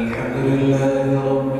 الحمد لله رب